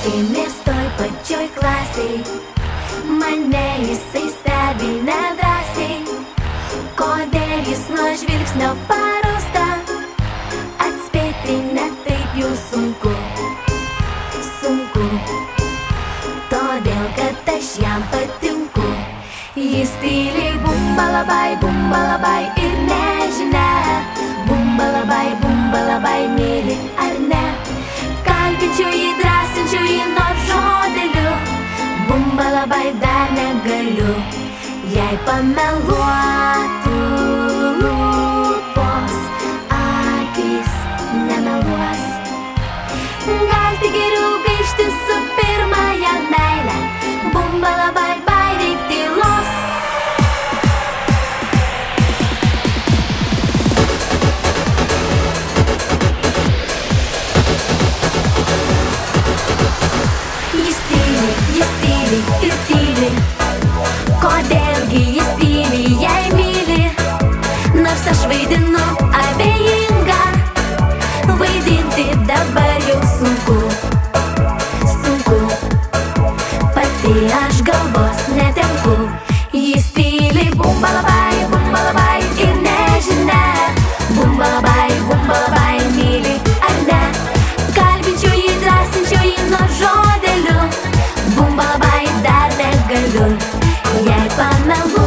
Mokėmės toj pačioj klasiai, mane jisai stebi nedrasiai. Kodėl jis nuo žvilgsnio parausta, atspėti netaip jau sunku, sunku. Todėl, kad aš jam patinku, jis tyliai bumba labai, bumba labai ir nežinia, bumba labai, bumba labai dar negaliu, jei pameluotų Kodėlgi jis tyli, jei myli, nors aš vaidinu abejingą. Vaidinti dabar jau sunku, sunku. Pati aš galvos netenku. 慢慢